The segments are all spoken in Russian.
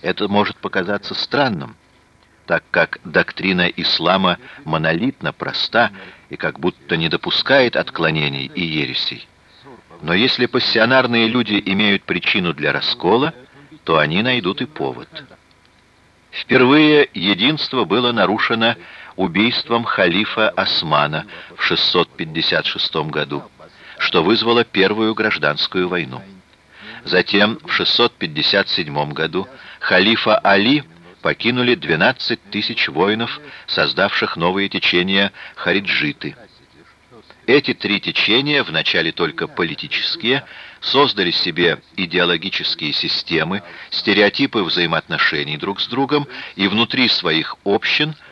это может показаться странным, так как доктрина ислама монолитно проста и как будто не допускает отклонений и ересей. Но если пассионарные люди имеют причину для раскола, то они найдут и повод. Впервые единство было нарушено убийством халифа Османа в 656 году, что вызвало Первую гражданскую войну. Затем в 657 году халифа Али покинули 12 тысяч воинов, создавших новые течения хариджиты. Эти три течения, вначале только политические, создали себе идеологические системы, стереотипы взаимоотношений друг с другом и внутри своих общин –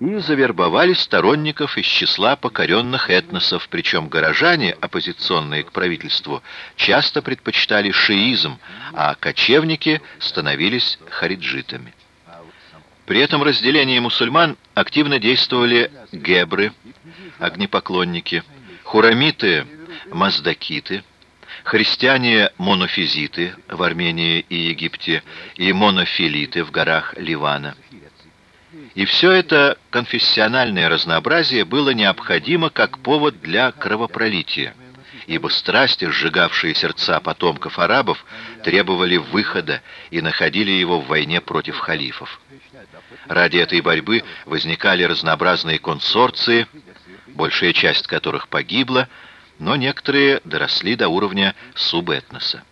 и завербовали сторонников из числа покоренных этносов, причем горожане, оппозиционные к правительству, часто предпочитали шиизм, а кочевники становились хариджитами. При этом разделении мусульман активно действовали гебры, огнепоклонники, хурамиты, маздакиты, христиане-монофизиты в Армении и Египте и монофилиты в горах Ливана – и все это конфессиональное разнообразие было необходимо как повод для кровопролития, ибо страсти, сжигавшие сердца потомков арабов, требовали выхода и находили его в войне против халифов. Ради этой борьбы возникали разнообразные консорции, большая часть которых погибла, но некоторые доросли до уровня субэтноса.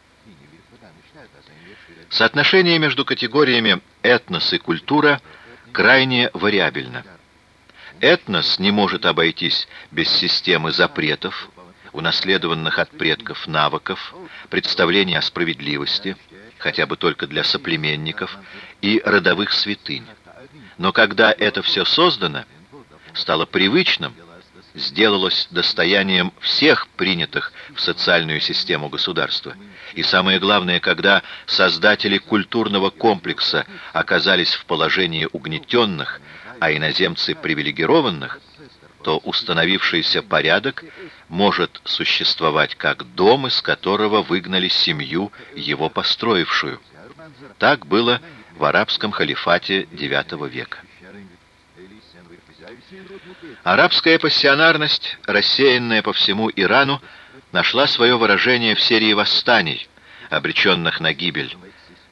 Соотношение между категориями этнос и культура – крайне вариабельно. Этнос не может обойтись без системы запретов, унаследованных от предков навыков, представлений о справедливости, хотя бы только для соплеменников, и родовых святынь. Но когда это все создано, стало привычным, сделалось достоянием всех принятых в социальную систему государства. И самое главное, когда создатели культурного комплекса оказались в положении угнетенных, а иноземцы привилегированных, то установившийся порядок может существовать как дом, из которого выгнали семью, его построившую. Так было в арабском халифате IX века. Арабская пассионарность, рассеянная по всему Ирану, нашла свое выражение в серии восстаний, обреченных на гибель,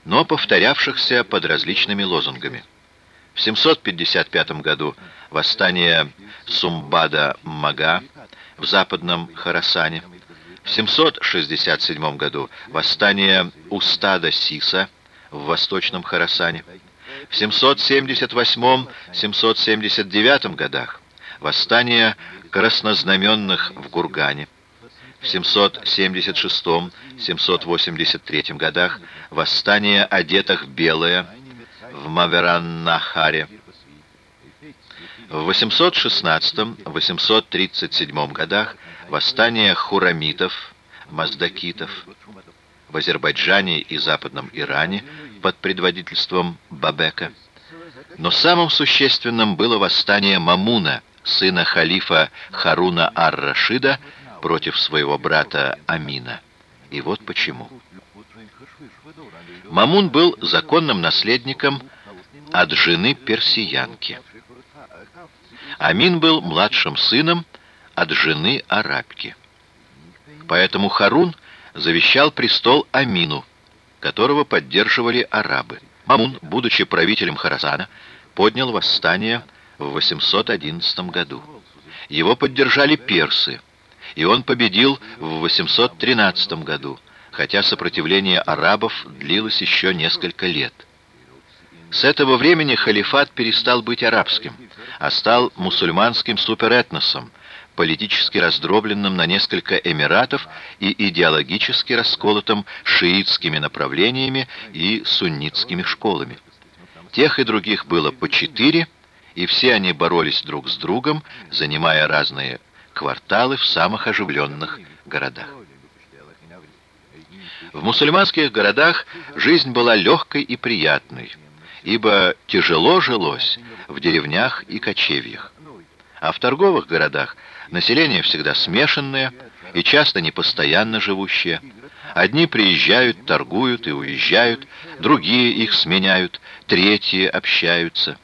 но повторявшихся под различными лозунгами. В 755 году восстание Сумбада-Мага в западном Харасане, в 767 году восстание Устада-Сиса в восточном Харасане, в 778-779 годах. Восстание краснознаменных в Гургане, в 776-783 годах восстание одетых в белое в Мавераннахаре, в 816-837 годах восстание хурамитов, маздакитов, в Азербайджане и Западном Иране под предводительством Бабека. Но самым существенным было восстание Мамуна, сына халифа Харуна ар-Рашида, против своего брата Амина. И вот почему. Мамун был законным наследником от жены персиянки. Амин был младшим сыном от жены арабки. Поэтому Харун завещал престол Амину, которого поддерживали арабы. Мамун, будучи правителем Харасана, поднял восстание в 811 году. Его поддержали персы, и он победил в 813 году, хотя сопротивление арабов длилось еще несколько лет. С этого времени халифат перестал быть арабским, а стал мусульманским суперэтносом, политически раздробленным на несколько эмиратов и идеологически расколотым шиитскими направлениями и суннитскими школами. Тех и других было по четыре, и все они боролись друг с другом, занимая разные кварталы в самых оживленных городах. В мусульманских городах жизнь была легкой и приятной, ибо тяжело жилось в деревнях и кочевьях. А в торговых городах население всегда смешанное и часто непостоянно живущее. Одни приезжают, торгуют и уезжают, другие их сменяют, третьи общаются.